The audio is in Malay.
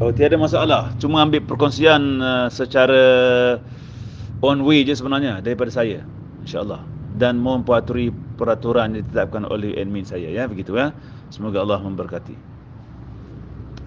Oh, tiada masalah. Cuma ambil perkongsian uh, secara on way je sebenarnya daripada saya. InsyaAllah. Dan mematuhi peraturan yang ditetapkan oleh admin saya. Ya, begitu ya. Semoga Allah memberkati.